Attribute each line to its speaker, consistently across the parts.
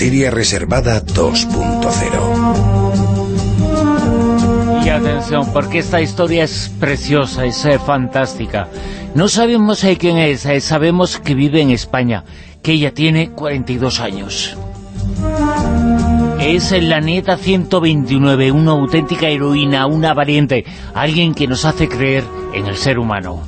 Speaker 1: Materia Reservada 2.0
Speaker 2: Y atención, porque esta historia es preciosa, es eh, fantástica. No sabemos eh, quién es, eh, sabemos que vive en España, que ella tiene 42 años. Es la nieta 129, una auténtica heroína, una valiente, alguien que nos hace creer en el ser humano.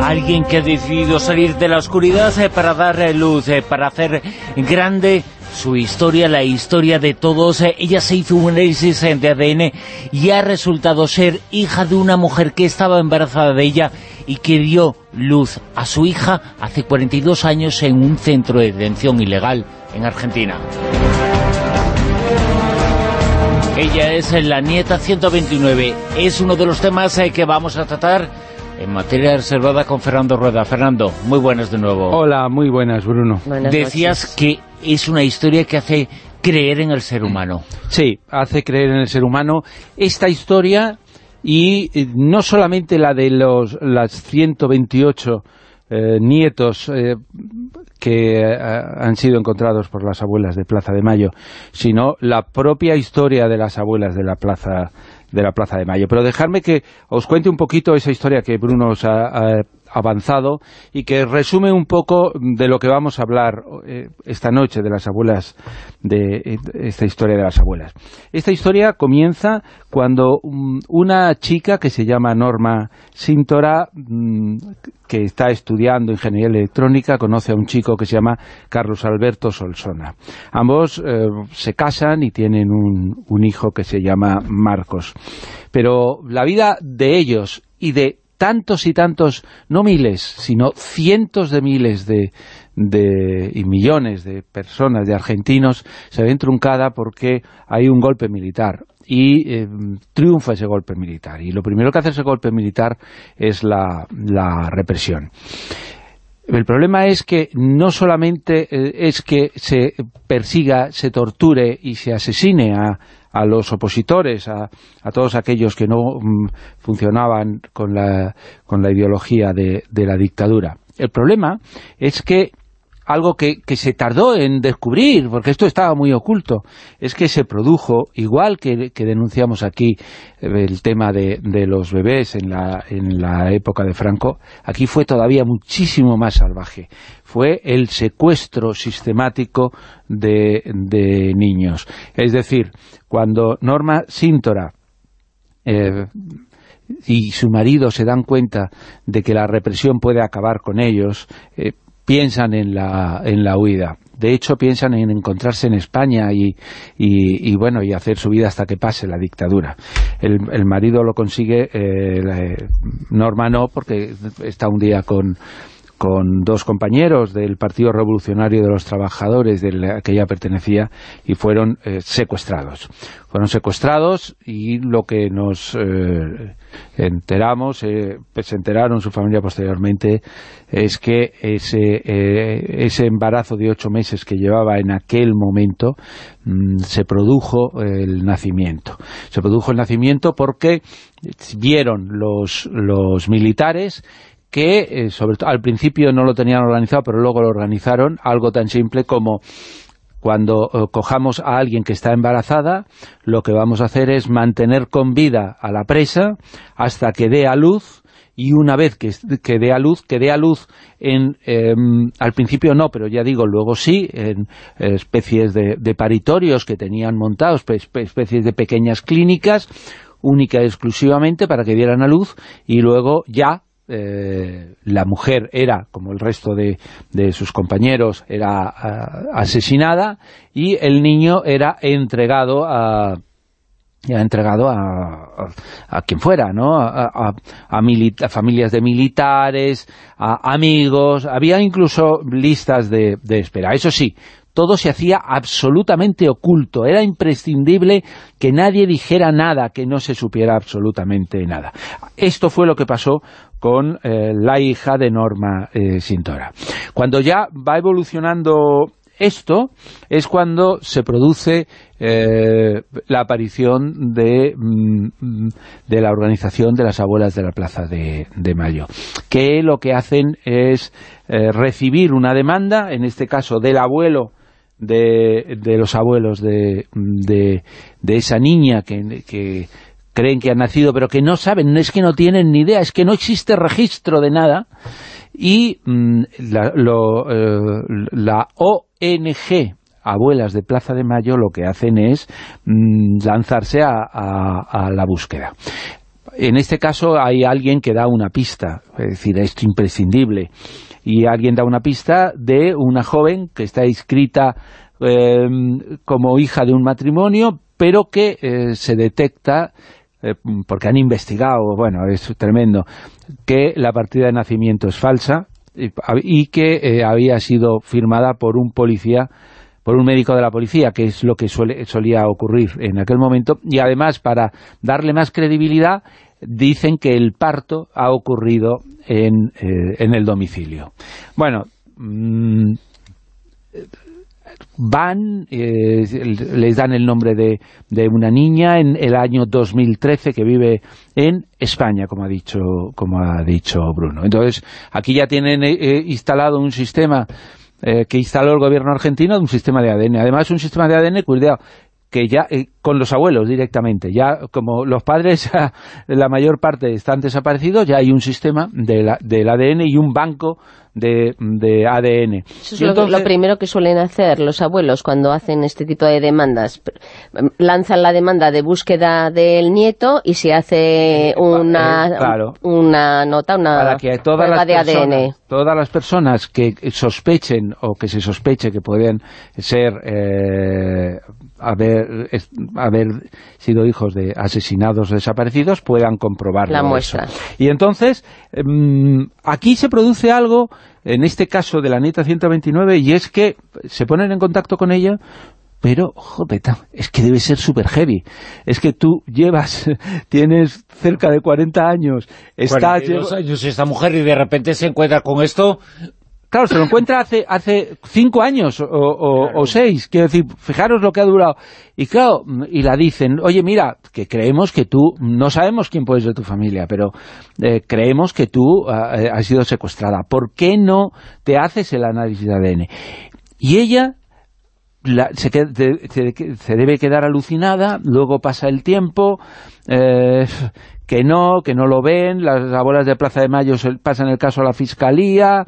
Speaker 2: Alguien que ha decidido salir de la oscuridad eh, para dar eh, luz, eh, para hacer grande su historia, la historia de todos. Ella se hizo un análisis de ADN y ha resultado ser hija de una mujer que estaba embarazada de ella y que dio luz a su hija hace 42 años en un centro de detención ilegal en Argentina. Ella es la nieta 129. Es uno de los temas que vamos a tratar en materia reservada con Fernando Rueda. Fernando, muy buenas de nuevo.
Speaker 3: Hola, muy buenas, Bruno.
Speaker 2: Decías que es una historia que hace creer en el ser humano.
Speaker 3: Sí, hace creer en el ser humano. Esta historia, y eh, no solamente la de los las 128 eh, nietos eh, que han sido encontrados por las abuelas de Plaza de Mayo, sino la propia historia de las abuelas de la Plaza de la Plaza de Mayo. Pero dejadme que os cuente un poquito esa historia que Bruno os ha, avanzado y que resume un poco de lo que vamos a hablar eh, esta noche de las abuelas, de esta historia de las abuelas. Esta historia comienza cuando una chica que se llama Norma Sintora, mm, que está estudiando ingeniería electrónica, conoce a un chico que se llama Carlos Alberto Solsona. Ambos eh, se casan y tienen un hijo que se llama Marcos. Pero la vida de ellos y de tantos y tantos, no miles, sino cientos de miles de, y millones de personas, de argentinos, se ven truncada porque hay un golpe militar y eh, triunfa ese golpe militar. Y lo primero que hace ese golpe militar es la, represión. El problema es que no solamente eh, es que se persiga, se torture y se asesine a, los opositores, a, todos aquellos que no mm, funcionaban con la, con la ideología de, de la dictadura. El problema es que algo que, se tardó en descubrir, porque esto estaba muy oculto, es que se produjo, igual que, denunciamos aquí eh, el tema de, los bebés en la, en la época de Franco, aquí fue todavía muchísimo más salvaje. Fue el secuestro sistemático de, niños. Es decir, cuando Norma Síntora eh, y su marido se dan cuenta de que la represión puede acabar con ellos, eh, piensan en la, en la huida. De hecho, piensan en encontrarse en España y, y, bueno y hacer su vida hasta que pase la dictadura. El, el marido lo consigue, eh, Norma no, porque está un día con, con dos compañeros del Partido Revolucionario de los Trabajadores del que ella pertenecía y fueron eh, secuestrados. Fueron secuestrados y lo que nos eh, enteramos, eh, pues se enteraron su familia posteriormente, es que ese, ese embarazo de ocho meses que llevaba en aquel momento mm, se produjo el nacimiento. Se produjo el nacimiento porque vieron los, los militares que eh, al principio no lo tenían organizado, pero luego lo organizaron, algo tan simple como cuando eh, cojamos a alguien que está embarazada, lo que vamos a hacer es mantener con vida a la presa hasta que dé a luz, y una vez que, dé a luz, que dé a luz en, em, al principio no, pero ya digo, luego sí, en especies de, de paritorios que tenían montados, especies de pequeñas clínicas, única y exclusivamente para que dieran a luz, y luego ya eh, la mujer era, como el resto de, sus compañeros, era ah, asesinada y el niño era entregado a entregado a, a, quien fuera, ¿no? A, familias de militares, a amigos, había incluso listas de, de espera. Eso sí, todo se hacía absolutamente oculto, era imprescindible que nadie dijera nada, que no se supiera absolutamente nada. Esto fue lo que pasó con eh, la hija de Norma eh, Sintora. Cuando ya va evolucionando esto, es cuando se produce eh, la aparición de, mm, de, la organización de las abuelas de la Plaza de Mayo, que lo que hacen es recibir una demanda, en este caso del abuelo de, de los abuelos de, de, de esa niña que, creen que ha nacido, pero que no saben, es que no tienen ni idea, es que no existe registro de nada, y mm, la, lo, eh, la ONG Abuelas de Plaza de Mayo lo que hacen es mm, lanzarse a, a, a la búsqueda. En este caso hay alguien que da una pista, es decir, esto imprescindible, y alguien da una pista de una joven que está inscrita eh, como hija de un matrimonio, pero que eh, se detecta eh, porque han investigado, bueno, es tremendo, que la partida de nacimiento es falsa y, y que eh, había sido firmada por un policía por un médico de la policía, que es lo que suele, solía ocurrir en aquel momento, y además para darle más credibilidad dicen que el parto ha ocurrido en, eh, en el domicilio. Bueno, mmm, van, eh, les dan el nombre de, de, una niña en el año 2013 que vive en España, como ha dicho, como ha dicho Bruno. Entonces, aquí ya tienen eh, instalado un sistema eh, que instaló el gobierno argentino, un sistema de ADN. Además, un sistema de ADN, cuidado, que ya eh, con los abuelos directamente, ya como los padres la mayor parte están desaparecidos, ya hay un sistema de la, del ADN y un banco de, de ADN.
Speaker 4: Eso es lo, entonces, lo, primero que suelen hacer los abuelos cuando hacen este tipo de demandas. Lanzan la demanda de búsqueda del nieto y se hace una,
Speaker 3: eh, claro,
Speaker 4: una nota, una
Speaker 3: para que todas
Speaker 4: prueba
Speaker 3: las
Speaker 4: de
Speaker 3: personas,
Speaker 4: ADN.
Speaker 3: Todas las personas que sospechen o que se sospeche que pueden ser eh, haber, haber sido hijos de asesinados o desaparecidos puedan comprobarlo.
Speaker 4: La muestra.
Speaker 3: Eso. Y entonces, mmm, aquí se produce algo, en este caso de la neta 129, y es que se ponen en contacto con ella pero, joder, es que debe ser súper heavy. Es que tú llevas, tienes cerca de 40 años, estás...
Speaker 2: 42 años esta mujer y de repente se encuentra con esto...
Speaker 3: Claro, se lo encuentra hace hace cinco años o, o, claro. o, seis. Quiero decir, fijaros lo que ha durado. Y claro, y la dicen, oye, mira, que creemos que tú, no sabemos quién puede ser tu familia, pero eh, creemos que tú uh, has sido secuestrada. ¿Por qué no te haces el análisis de ADN? Y ella la, se, se, se, debe quedar alucinada, luego pasa el tiempo, eh, que no, que no lo ven, las abuelas de Plaza de Mayo se pasan el caso a la Fiscalía,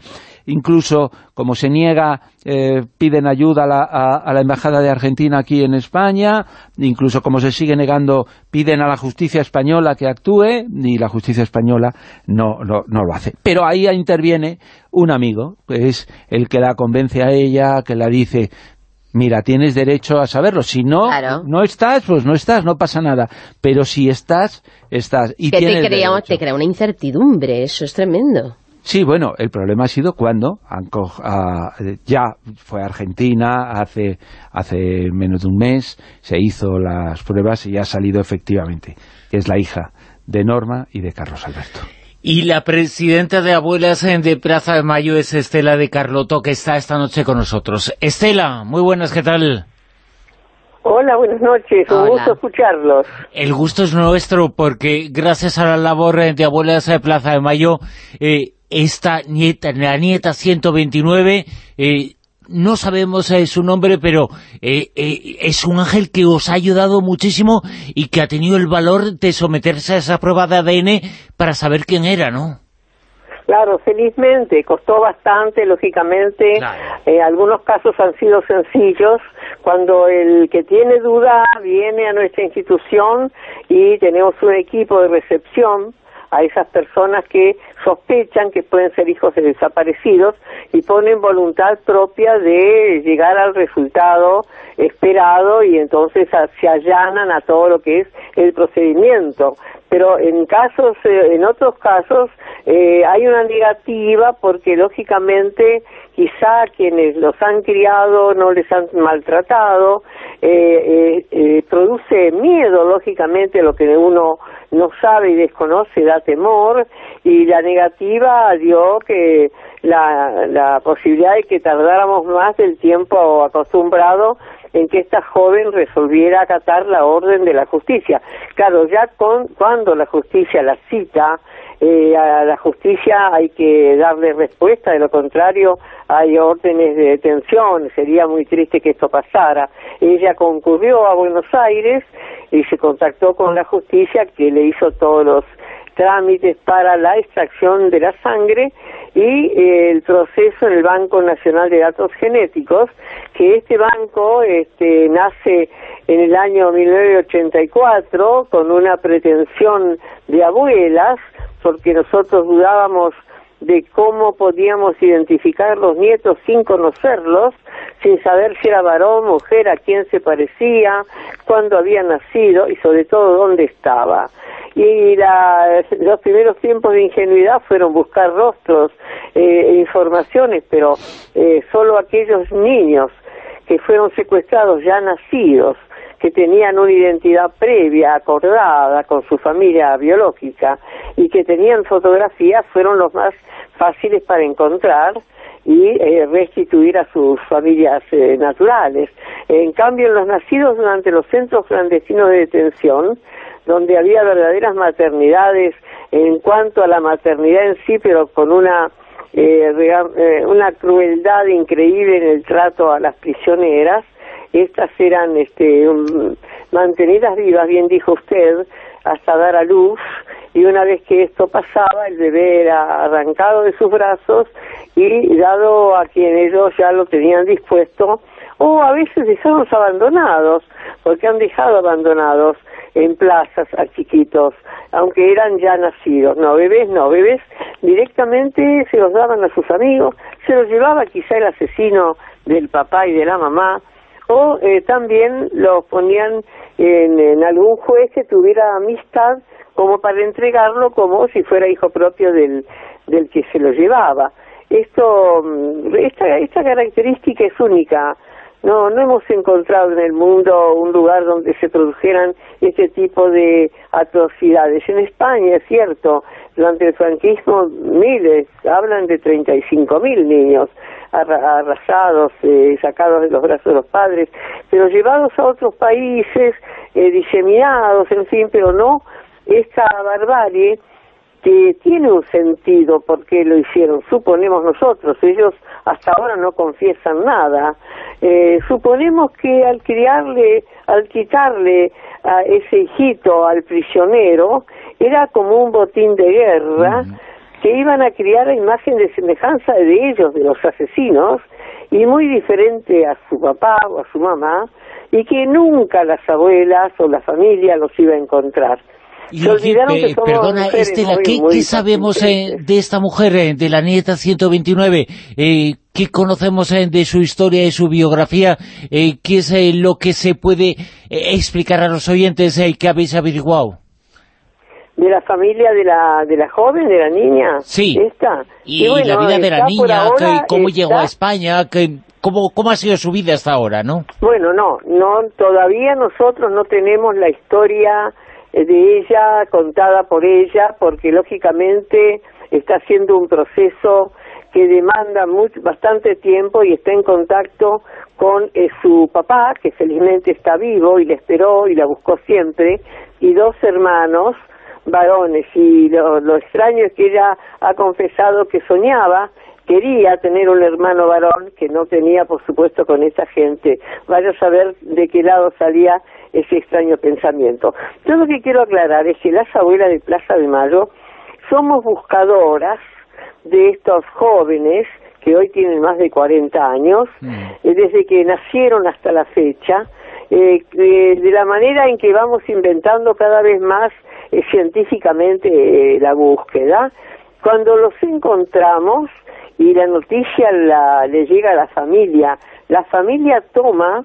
Speaker 3: incluso como se niega, eh, piden ayuda a la, a, a la, Embajada de Argentina aquí en España, incluso como se sigue negando, piden a la justicia española que actúe, y la justicia española no, no, no lo hace. Pero ahí interviene un amigo, que es el que la convence a ella, que la dice, mira, tienes derecho a saberlo. Si no,
Speaker 4: claro.
Speaker 3: no estás, pues no estás, no pasa nada. Pero si estás, estás. Y
Speaker 4: que
Speaker 3: tienes
Speaker 4: te te crea una incertidumbre, eso es tremendo.
Speaker 3: Sí, bueno, el problema ha sido cuando uh, ya fue a Argentina hace, hace menos de un mes, se hizo las pruebas y ha salido efectivamente, que es la hija de Norma y de Carlos Alberto.
Speaker 2: Y la presidenta de Abuelas de Plaza de Mayo es Estela de Carloto, que está esta noche con nosotros. Estela, muy buenas, ¿qué tal?
Speaker 5: Hola, buenas noches, un
Speaker 4: Hola.
Speaker 5: gusto escucharlos.
Speaker 2: El gusto es nuestro porque gracias a la labor de Abuelas de Plaza de Mayo, eh, esta nieta, la nieta 129, eh, no sabemos eh, su nombre, pero eh, eh, es un ángel que os ha ayudado muchísimo y que ha tenido el valor de someterse a esa prueba de ADN para saber quién era, ¿no?
Speaker 5: Claro, felizmente, costó bastante, lógicamente,
Speaker 2: Claro.
Speaker 5: eh, algunos casos han sido sencillos, cuando el que tiene duda viene a nuestra institución y tenemos un equipo de recepción a esas personas que sospechan que pueden ser hijos de desaparecidos y ponen voluntad propia de llegar al resultado esperado y entonces se allanan a todo lo que es el procedimiento. Pero en casos, eh, en otros casos, eh, hay una negativa porque lógicamente quizá quienes los han criado no les han maltratado, eh, eh, produce miedo lógicamente lo que uno no sabe y desconoce da temor y la negativa dio que la, la posibilidad de que tardáramos más del tiempo acostumbrado en que esta joven resolviera acatar la orden de la justicia. Claro, ya con, cuando la justicia la cita, eh, a la justicia hay que darle respuesta, de lo contrario hay órdenes de detención, sería muy triste que esto pasara. Ella concurrió a Buenos Aires y se contactó con la justicia que le hizo todos los trámites para la extracción de la sangre y eh, el proceso en el Banco Nacional de Datos Genéticos, que este banco este, nace en el año 1984 con una pretensión de abuelas, porque nosotros dudábamos de cómo podíamos identificar los nietos sin conocerlos, sin saber si era varón, mujer, a quién se parecía, cuándo había nacido y sobre todo dónde estaba. Y los primeros tiempos de ingenuidad fueron buscar rostros e informaciones, pero eh, solo aquellos niños que fueron secuestrados ya nacidos, que tenían una identidad previa, acordada con su familia biológica y que tenían fotografías, fueron los más fáciles para encontrar y eh, restituir a sus familias eh, naturales. En cambio, los nacidos durante los centros clandestinos de detención, donde había verdaderas maternidades en cuanto a la maternidad en sí, pero con una eh, una crueldad increíble en el trato a las prisioneras, estas eran este, mantenidas vivas, bien dijo usted, hasta dar a luz, y una vez que esto pasaba, el bebé era arrancado de sus brazos y dado a quien ellos ya lo tenían dispuesto, o a veces dejados abandonados, porque han dejado abandonados en plazas a chiquitos, aunque eran ya nacidos. No, bebés no, bebés directamente se los daban a sus amigos, se los llevaba quizá el asesino del papá y de la mamá, o eh, también los ponían en, algún juez que tuviera amistad como para entregarlo como si fuera hijo propio del, del que se lo llevaba. Esto, mm, esta, esta característica es única. No, no hemos encontrado en el mundo un lugar donde se produjeran este tipo de atrocidades. En España, es cierto, durante el franquismo miles, hablan de 35 mil niños arrasados, eh, sacados de los brazos de los padres, pero llevados a otros países, eh, diseminados, en fin, pero no esta barbarie que tiene un sentido por qué lo hicieron, suponemos nosotros, ellos hasta ahora no confiesan nada, eh, suponemos que al criarle, al quitarle a ese hijito al prisionero, era como un botín de guerra, que iban a criar a imagen de semejanza de ellos, de los asesinos, y muy diferente a su papá o a su mamá, y que nunca las abuelas o la familia los iba a encontrar.
Speaker 2: Y, perdona, Estela, ¿qué, sabemos eh, de esta mujer, eh, de la nieta 129? Eh, ¿Qué conocemos de su historia y su biografía? ¿Qué es lo que se puede explicar a los oyentes que habéis averiguado?
Speaker 5: de la familia de la de la joven, de la niña.
Speaker 2: Sí.
Speaker 5: Esta.
Speaker 2: Y, la vida de la niña, cómo llegó a España, que, cómo, cómo ha sido su vida hasta ahora, ¿no?
Speaker 5: Bueno, no, no todavía nosotros no tenemos la historia eh, de ella contada por ella, porque lógicamente está haciendo un proceso que demanda bastante tiempo y está en contacto con eh, su papá, que felizmente está vivo y la esperó y la buscó siempre, y dos hermanos, varones. Y lo, extraño es que ella ha confesado que soñaba quería tener un hermano varón que no tenía por supuesto con esa gente vaya a saber de qué lado salía ese extraño pensamiento yo lo que quiero aclarar es que las abuelas de Plaza de Mayo somos buscadoras de estos jóvenes que hoy tienen más de 40 años, mm. eh, desde que nacieron hasta la fecha, eh, de la manera en que vamos inventando cada vez más eh, científicamente eh, la búsqueda. Cuando los encontramos y la noticia la, le llega a la familia, la familia toma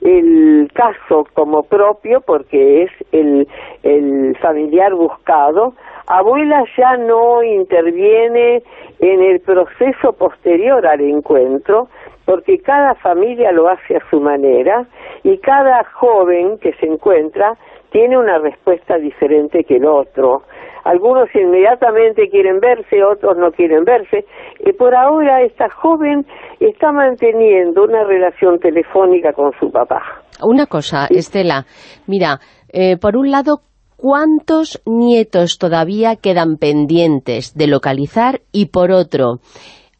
Speaker 5: el caso como propio porque es el, el familiar buscado, abuela ya no interviene en el proceso posterior al encuentro, porque cada familia lo hace a su manera y cada joven que se encuentra tiene una respuesta diferente que el otro. Algunos inmediatamente quieren verse, otros no quieren verse. Y por ahora esta joven está manteniendo una relación telefónica con su papá.
Speaker 4: Una cosa, Estela, mira, eh, por un lado ¿cuántos nietos todavía quedan pendientes de localizar? Y por otro,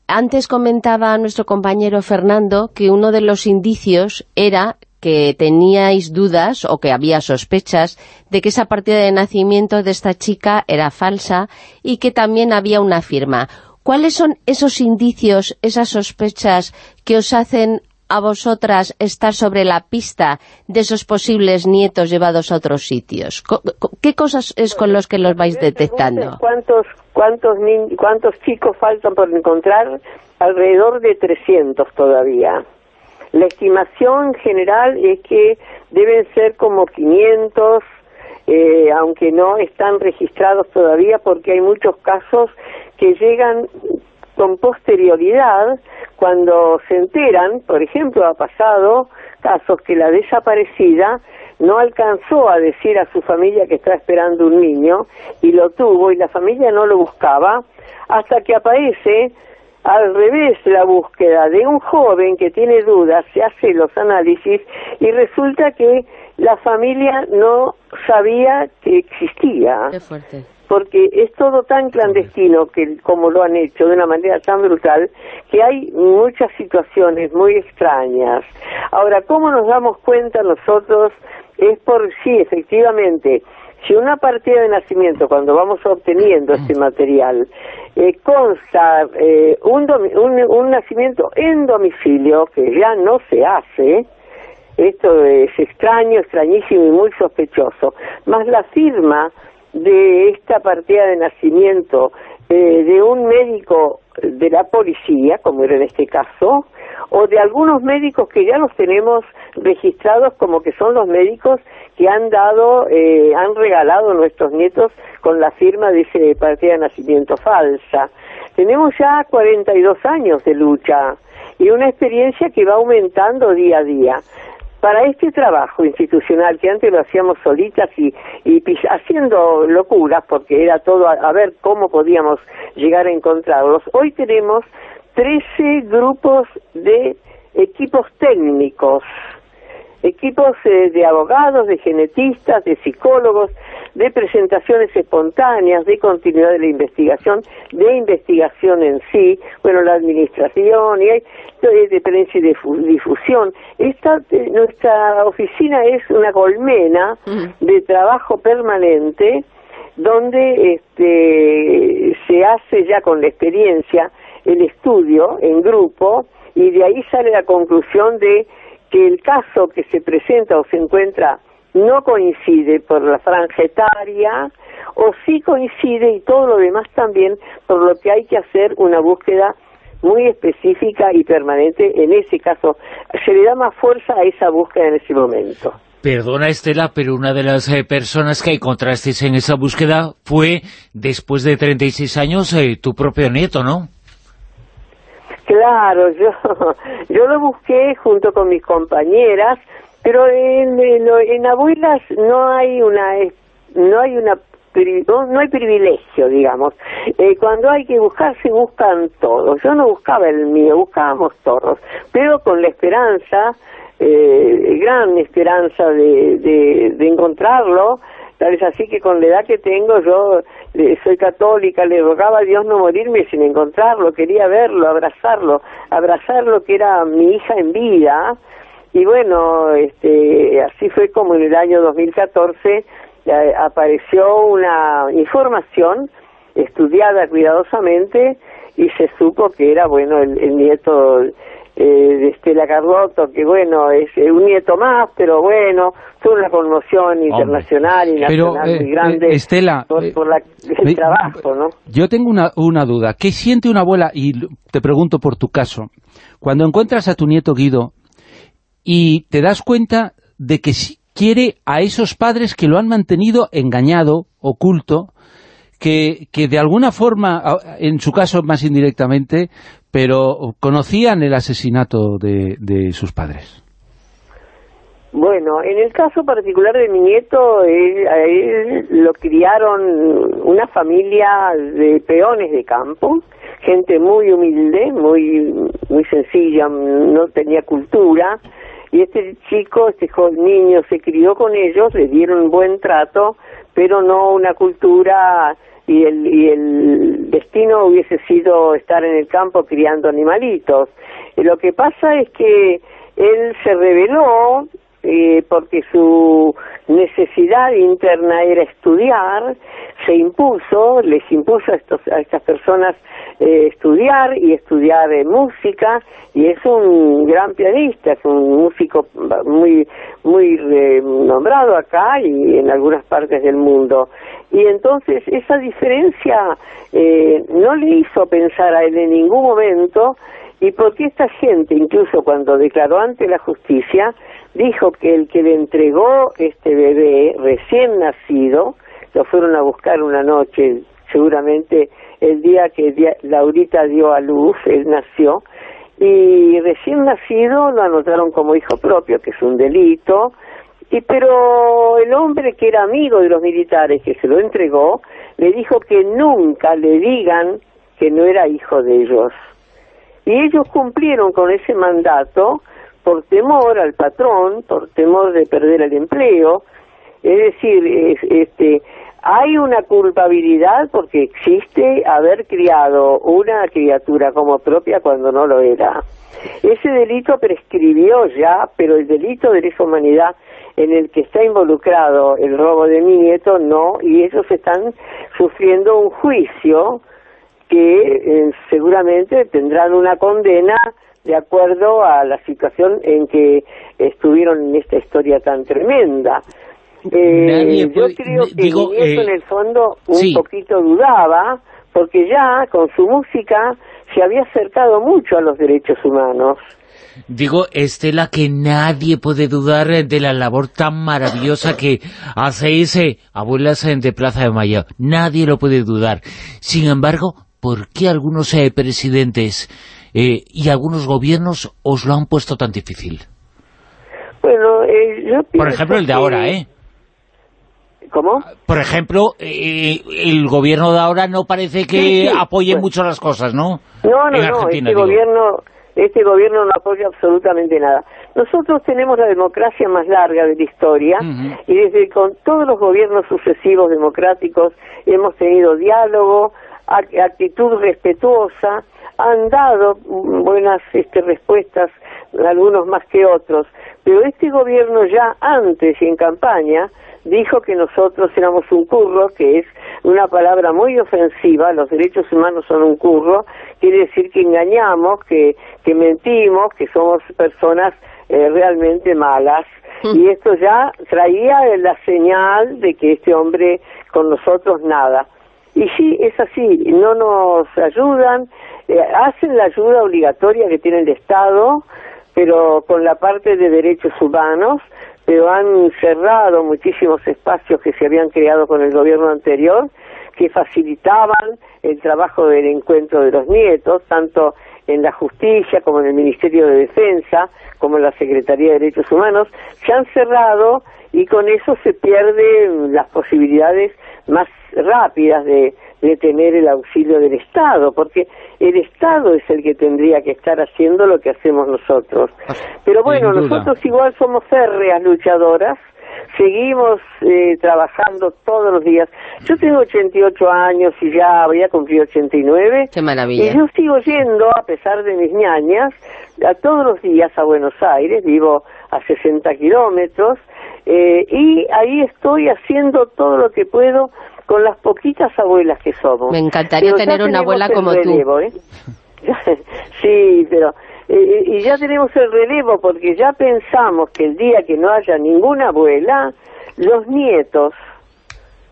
Speaker 4: antes comentaba nuestro compañero Fernando que uno de los indicios era que teníais dudas o que había sospechas de que esa partida de nacimiento de esta chica era falsa y que también había una firma. ¿Cuáles son esos indicios, esas sospechas que os hacen a vosotras estar sobre la pista de esos posibles nietos llevados a otros sitios? ¿Qué cosas es con los que los vais detectando?
Speaker 5: ¿Cuántos, cuántos, cuántos chicos faltan por encontrar? Alrededor de 300 todavía. La estimación general es que deben ser como 500, eh, aunque no están registrados todavía porque hay muchos casos que llegan con posterioridad cuando se enteran, por ejemplo, ha pasado casos que la desaparecida no alcanzó a decir a su familia que está esperando un niño y lo tuvo y la familia no lo buscaba hasta que aparece al revés la búsqueda de un joven que tiene dudas, se hace los análisis y resulta que la familia no sabía que existía.
Speaker 4: Qué fuerte.
Speaker 5: Porque es todo tan clandestino que como lo han hecho de una manera tan brutal que hay muchas situaciones muy extrañas. Ahora, ¿cómo nos damos cuenta nosotros? Es por sí, efectivamente, si una partida de nacimiento, cuando vamos obteniendo este material, eh, consta eh, un, un, nacimiento en domicilio, que ya no se hace, esto es extraño, extrañísimo y muy sospechoso, más la firma de esta partida de nacimiento eh, de un médico de la policía, como era en este caso, o de algunos médicos que ya los tenemos registrados como que son los médicos que han dado, eh, han regalado nuestros nietos con la firma de ese partida de nacimiento falsa. Tenemos ya 42 años de lucha y una experiencia que va aumentando día a día. Para este trabajo institucional, que antes lo hacíamos solitas y, y haciendo locuras, porque era todo a ver cómo podíamos llegar a encontrarlos, hoy tenemos 13 grupos de equipos técnicos, equipos eh, de abogados, de genetistas, de psicólogos, de presentaciones espontáneas, de continuidad de la investigación, de investigación en sí, bueno, la administración, y hay de prensa y de difusión. Esta, eh, nuestra oficina es una colmena de trabajo permanente donde este, se hace ya con la experiencia el estudio en grupo y de ahí sale la conclusión de que el caso que se presenta o se encuentra no coincide por la franja etaria o sí coincide y todo lo demás también, por lo que hay que hacer una búsqueda muy específica y permanente. En ese caso, se le da más fuerza a esa búsqueda en ese momento.
Speaker 2: Perdona, Estela, pero una de las eh, personas que encontraste en esa búsqueda fue, después de 36 años, eh, tu propio nieto, ¿no?
Speaker 5: Claro, yo, yo lo busqué junto con mis compañeras, pero en, en, abuelas no hay una no hay una no, hay privilegio, digamos. Eh, cuando hay que buscar, se buscan todos. Yo no buscaba el mío, buscábamos todos, pero con la esperanza, eh, gran esperanza de, de encontrarlo, Tal es así que con la edad que tengo, yo soy católica, le rogaba a Dios no morirme sin encontrarlo, quería verlo, abrazarlo, abrazarlo que era mi hija en vida. Y bueno, este, así fue como en el año 2014 eh, apareció una información estudiada cuidadosamente y se supo que era, bueno, el nieto eh, de Estela Carlotto, que bueno, es eh, un nieto más, pero bueno, fue una conmoción internacional y nacional muy eh, grande
Speaker 3: Estela,
Speaker 5: por, el trabajo, ¿no?
Speaker 3: Yo tengo una, una duda, ¿qué siente una abuela, y te pregunto por tu caso, cuando encuentras a tu nieto Guido y te das cuenta de que quiere a esos padres que lo han mantenido engañado, oculto, que, que de alguna forma, en su caso más indirectamente, pero conocían el asesinato de, de sus padres.
Speaker 5: Bueno, en el caso particular de mi nieto, él, lo criaron una familia de peones de campo, gente muy humilde, muy muy sencilla, no tenía cultura, y este chico, este joven niño se crió con ellos, le dieron buen trato, pero no una cultura y el, y el destino hubiese sido estar en el campo criando animalitos. Y lo que pasa es que él se rebeló eh, porque su necesidad interna era estudiar, se impuso, les impuso a, estos, a estas personas eh, estudiar y estudiar eh, música y es un gran pianista, es un músico muy muy eh, nombrado acá y en algunas partes del mundo. Y entonces esa diferencia eh, no le hizo pensar a él en ningún momento y porque esta gente, incluso cuando declaró ante la justicia, dijo que el que le entregó este bebé recién nacido, lo fueron a buscar una noche, seguramente el día que Laurita dio a luz, él nació, y recién nacido lo anotaron como hijo propio, que es un delito, y pero el hombre que era amigo de los militares que se lo entregó, le dijo que nunca le digan que no era hijo de ellos. Y ellos cumplieron con ese mandato por temor al patrón, por temor de perder el empleo. Es decir, este, hay una culpabilidad porque existe haber criado una criatura como propia cuando no lo era. Ese delito prescribió ya, pero el delito de lesa humanidad en el que está involucrado el robo de mi nieto no, y ellos están sufriendo un juicio que eh, seguramente tendrán una condena de acuerdo a la situación en que estuvieron en esta historia tan tremenda. Eh, yo creo que digo, en el fondo un poquito dudaba, porque ya con su música se había acercado mucho a los derechos humanos.
Speaker 2: Digo, Estela, que nadie puede dudar de la labor tan maravillosa que hace ese Abuelas de Plaza de Mayo. Nadie lo puede dudar. Sin embargo, ¿por qué algunos eh, presidentes eh, y algunos gobiernos os lo han puesto tan difícil?
Speaker 5: Bueno, eh, yo
Speaker 2: Por ejemplo, el de ahora, ¿eh?
Speaker 5: ¿Cómo?
Speaker 2: Por ejemplo, eh, el gobierno de ahora no parece que apoye mucho las cosas, ¿no?
Speaker 5: No, no, no, este gobierno, este gobierno no apoya absolutamente nada. Nosotros tenemos la democracia más larga de la historia y desde con todos los gobiernos sucesivos democráticos hemos tenido diálogo, actitud respetuosa, han dado buenas este, respuestas, algunos más que otros, pero este gobierno ya antes y en campaña dijo que nosotros éramos un curro, que es una palabra muy ofensiva, los derechos humanos son un curro, quiere decir que engañamos, que, que mentimos, que somos personas eh, realmente malas, mm. y esto ya traía la señal de que este hombre con nosotros nada. Y sí, es así, no nos ayudan, eh, hacen la ayuda obligatoria que tiene el Estado, pero con la parte de derechos humanos, pero han cerrado muchísimos espacios que se habían creado con el gobierno anterior, que facilitaban el trabajo del encuentro de los nietos, tanto en la justicia como en el Ministerio de Defensa, como en la Secretaría de Derechos Humanos, se han cerrado y con eso se pierden las posibilidades más rápidas de, de tener el auxilio del Estado, porque el Estado es el que tendría que estar haciendo lo que hacemos nosotros. Pero bueno, nosotros igual somos férreas luchadoras, seguimos eh, trabajando todos los días. Yo tengo 88 años y ya había cumplido 89.
Speaker 4: Qué maravilla.
Speaker 5: Y yo sigo yendo, a pesar de mis ñañas, a todos los días a Buenos Aires, vivo a 60 kilómetros, eh, y ahí estoy haciendo todo lo que puedo con las poquitas abuelas que somos.
Speaker 4: Me encantaría tener una abuela como tú. ¿eh?
Speaker 5: sí, pero... Eh, y ya tenemos el relevo porque ya pensamos que el día que no haya ninguna abuela, los nietos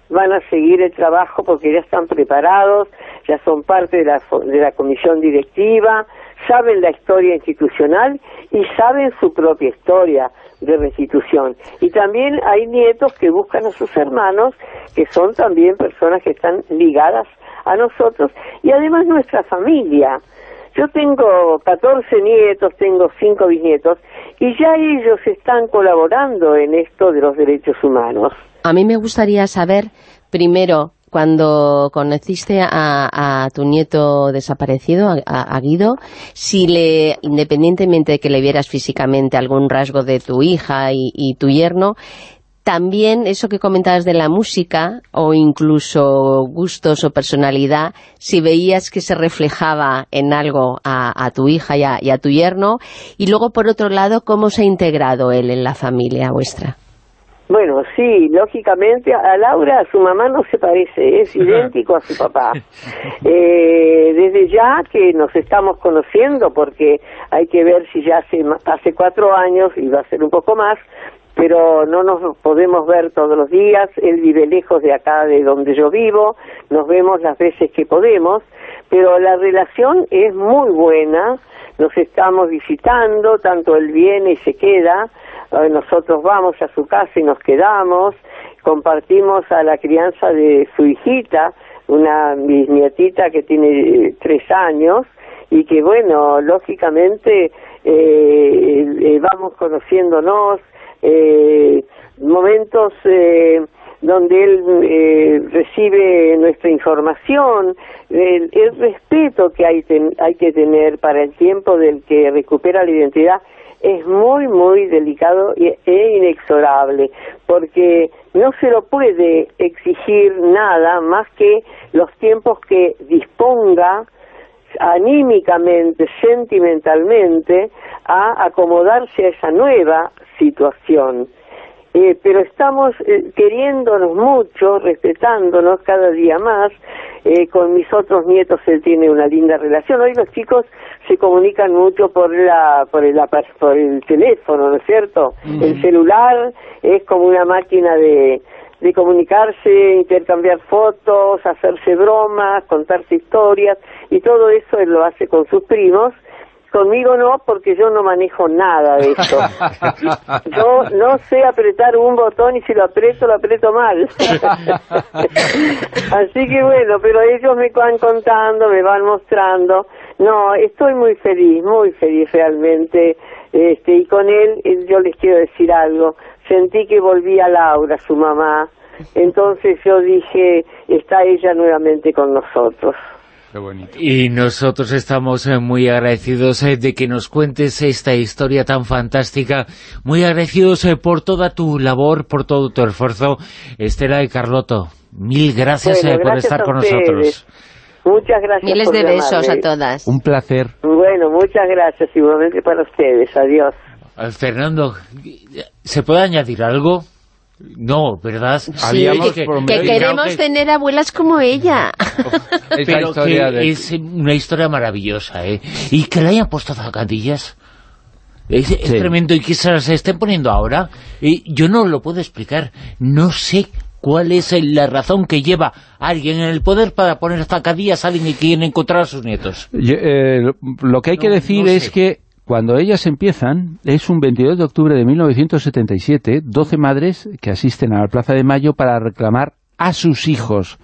Speaker 5: van a seguir el trabajo porque ya están preparados, ya son parte de la, de la comisión directiva, saben la historia institucional y saben su propia historia de restitución. Y también hay nietos que buscan a sus hermanos, que son también personas que están ligadas a nosotros, y además nuestra familia. Yo tengo 14 nietos, tengo 5 bisnietos, y ya ellos están colaborando en esto de los derechos humanos.
Speaker 4: A mí me gustaría saber, primero, cuando conociste a, tu nieto desaparecido, a, Guido, si le, independientemente de que le vieras físicamente algún rasgo de tu hija y, tu yerno, también eso que comentabas de la música, o incluso gustos o personalidad, si veías que se reflejaba en algo a, tu hija y a tu yerno, y luego por otro lado, cómo se ha integrado él en la familia vuestra.
Speaker 5: Bueno, sí, lógicamente a Laura, a su mamá no se parece, es idéntico a su papá. Eh, desde ya que nos estamos conociendo, porque hay que ver si ya hace, hace cuatro años, y va a ser un poco más, pero no nos podemos ver todos los días, él vive lejos de acá de donde yo vivo, nos vemos las veces que podemos, pero la relación es muy buena, nos estamos visitando, tanto él viene y se queda, nosotros vamos a su casa y nos quedamos, compartimos a la crianza de su hijita, una bisnietita que tiene eh, tres años, y que bueno, lógicamente eh, eh, vamos conociéndonos, momentos donde él recibe nuestra información, el, el respeto que hay, hay que tener para el tiempo del que recupera la identidad es muy, muy delicado e inexorable, porque no se lo puede exigir nada más que los tiempos que disponga anímicamente, sentimentalmente, a acomodarse a esa nueva situación. Eh, pero estamos eh, queriéndonos mucho, respetándonos cada día más. Eh, con mis otros nietos él tiene una linda relación. Hoy los chicos se comunican mucho por la por el, por el teléfono, ¿no es cierto? El celular es como una máquina de, de comunicarse, intercambiar fotos, hacerse bromas, contarse historias, y todo eso él lo hace con sus primos, Conmigo no, porque yo no manejo nada de esto. Yo no sé apretar un botón y si lo aprieto, lo aprieto mal. Así que bueno, pero ellos me van contando, me van mostrando. No, estoy muy feliz, muy feliz realmente. Este, y con él, yo les quiero decir algo. Sentí que volvía Laura, su mamá. Entonces yo dije, está ella nuevamente con nosotros.
Speaker 2: Y nosotros estamos eh, muy agradecidos eh, de que nos cuentes esta historia tan fantástica, muy agradecidos eh, por toda tu labor, por todo tu esfuerzo. Estela y Carloto, mil gracias, por estar con nosotros.
Speaker 5: Muchas gracias
Speaker 4: Miles de besos a todas.
Speaker 3: Un placer.
Speaker 5: Bueno, muchas gracias, igualmente para ustedes. Adiós.
Speaker 2: Fernando, ¿se puede añadir algo? No, ¿verdad?
Speaker 4: que, queremos tener abuelas como ella.
Speaker 2: Pero que es una historia maravillosa, ¿eh? Y que le hayan puesto zancadillas. Es, tremendo y que se las estén poniendo ahora. Y yo no lo puedo explicar. No sé cuál es la razón que lleva a alguien en el poder para poner zancadillas a alguien que quiere encontrar a sus nietos.
Speaker 3: Eh, lo que hay que decir es que cuando ellas empiezan, es un 22 de octubre de 1977, 12 madres que asisten a la Plaza de Mayo para reclamar a sus hijos.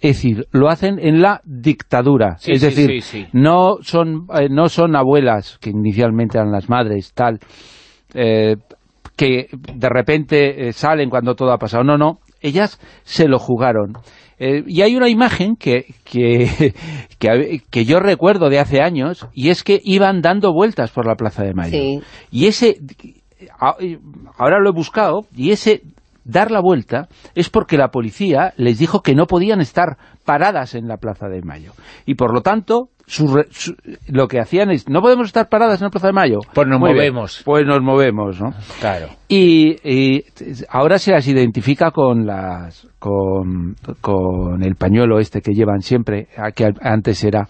Speaker 3: Es decir, lo hacen en la dictadura. es decir, no son eh, no son abuelas, que inicialmente eran las madres, tal, eh, que de repente eh, salen cuando todo ha pasado. No, no, ellas se lo jugaron. Eh, y hay una imagen que, que, que, yo recuerdo de hace años, y es que iban dando vueltas por la Plaza de Mayo. Y ese, ahora lo he buscado, y ese dar la vuelta es porque la policía les dijo que no podían estar paradas en la Plaza de Mayo. Y por lo tanto, lo que hacían es, no podemos estar paradas en la Plaza de Mayo.
Speaker 2: Pues nos movemos.
Speaker 3: pues nos movemos, ¿no?
Speaker 2: Claro.
Speaker 3: Y, ahora se las identifica con las con, con, el pañuelo este que llevan siempre, que antes era,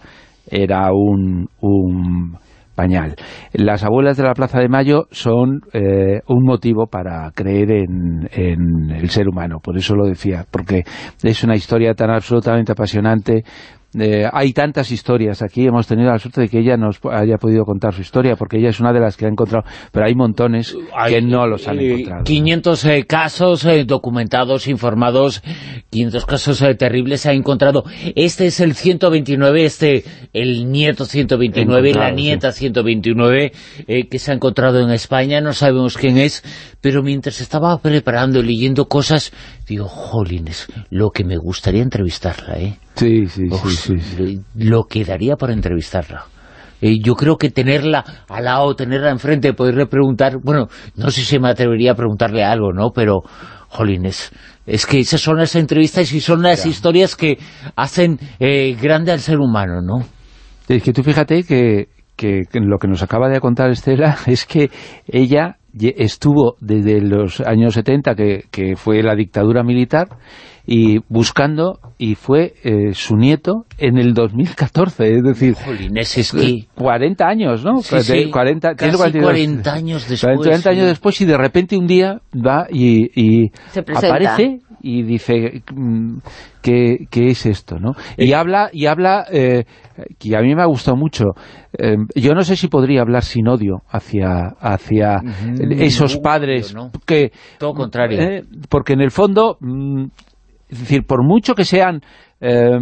Speaker 3: era un, un pañal. Las abuelas de la Plaza de Mayo son eh, un motivo para creer en, en, el ser humano, por eso lo decía, porque es una historia tan absolutamente apasionante, eh, hay tantas historias aquí, hemos tenido la suerte de que ella nos haya podido contar su historia, porque ella es una de las que ha encontrado, pero hay montones que no los han eh, encontrado.
Speaker 2: 500 eh, casos documentados, informados, 500 casos terribles se ha encontrado. Este es el 129, este, el nieto 129, la nieta 129, que se ha encontrado en España, no sabemos quién es, pero mientras estaba preparando y leyendo cosas, digo, jolines, lo que me gustaría entrevistarla, ¿eh?
Speaker 3: Sí, sí,
Speaker 2: Uf,
Speaker 3: sí, sí.
Speaker 2: Lo que daría por entrevistarla. Eh, yo creo que tenerla al lado, tenerla enfrente, poderle preguntar, bueno, no sé si me atrevería a preguntarle algo, ¿no? Pero, jolines, es que esas son las entrevistas y son las historias que hacen eh, grande al ser humano, ¿no?
Speaker 3: Es que tú fíjate que, que, que lo que nos acaba de contar Estela es que ella estuvo desde los años 70, que, que fue la dictadura militar, y buscando, y fue eh, su nieto en el 2014, es decir,
Speaker 2: Jolines, es que...
Speaker 3: 40 años, ¿no?
Speaker 2: Sí,
Speaker 3: De
Speaker 2: sí,
Speaker 3: 40, tiene
Speaker 2: casi
Speaker 3: 42.
Speaker 2: 40 años después.
Speaker 3: 40 años
Speaker 2: sí.
Speaker 3: después y de repente un día va y, y
Speaker 4: Se
Speaker 3: aparece y dice mm, ¿qué, qué es esto? ¿no? Y
Speaker 2: Eh.
Speaker 3: habla, y habla eh, que a mí me ha gustado mucho. Eh, yo no sé si podría hablar sin odio hacia, hacia
Speaker 2: Mm,
Speaker 3: esos
Speaker 2: odio,
Speaker 3: padres
Speaker 2: ¿no?
Speaker 3: que...
Speaker 2: Todo contrario.
Speaker 3: eh, porque en el fondo, mm, es decir, por mucho que sean eh,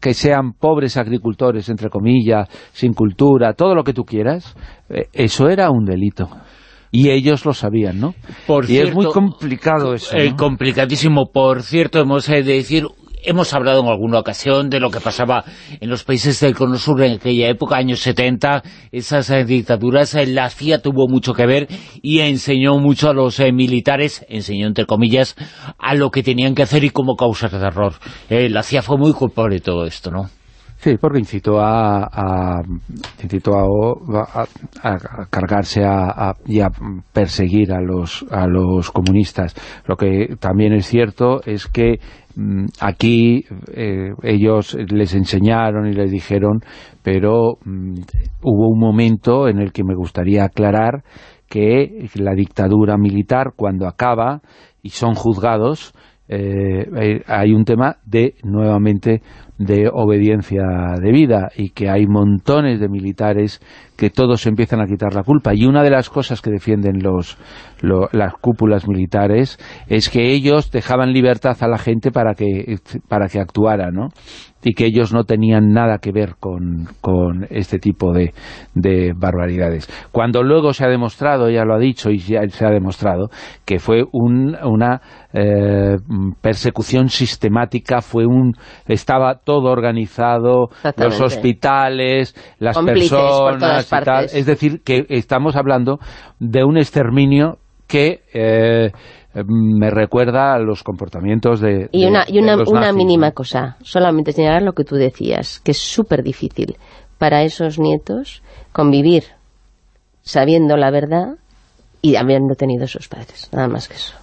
Speaker 3: que sean pobres agricultores, entre comillas, sin cultura, todo lo que tú quieras, eh, eso era un delito. Y ellos lo sabían, ¿no?
Speaker 2: Por
Speaker 3: y es muy complicado eso,
Speaker 2: Eh, complicadísimo. Por cierto, hemos de decir... Hemos hablado en alguna ocasión de lo que pasaba en los países del Cono Sur en aquella época, años 70, esas eh, dictaduras, eh, la CIA tuvo mucho que ver y enseñó mucho a los eh, militares, enseñó entre comillas, a lo que tenían que hacer y cómo causar terror. Eh, la CIA fue muy culpable de todo esto, ¿no?
Speaker 3: Sí, porque incitó a, incitó a, a- a cargarse a, y a perseguir a los, a los comunistas. Lo que también es cierto es que aquí eh, ellos les enseñaron y les dijeron, pero mm, hubo un momento en el que me gustaría aclarar que la dictadura militar cuando acaba y son juzgados eh, eh, hay un tema de nuevamente de obediencia debida y que hay montones de militares que todos empiezan a quitar la culpa y una de las cosas que defienden los lo- las cúpulas militares es que ellos dejaban libertad a la gente para que para que actuara, ¿no? y que ellos no tenían nada que ver con, con este tipo de, de barbaridades. Cuando luego se ha demostrado, ella lo ha dicho y ya se ha demostrado, que fue un- una eh, persecución sistemática, fue un estaba todo organizado, los hospitales, las personas y tal.
Speaker 4: partes.
Speaker 3: Es decir, que estamos hablando de un exterminio que eh, me recuerda a los comportamientos de,
Speaker 4: Y
Speaker 3: de-
Speaker 4: una, y
Speaker 3: de
Speaker 4: una,
Speaker 3: los
Speaker 4: una
Speaker 3: nazis,
Speaker 4: mínima
Speaker 3: ¿no?
Speaker 4: cosa, solamente señalar lo que tú decías, que es súper difícil para esos nietos convivir sabiendo la verdad y habiendo tenido sus padres, nada más que eso.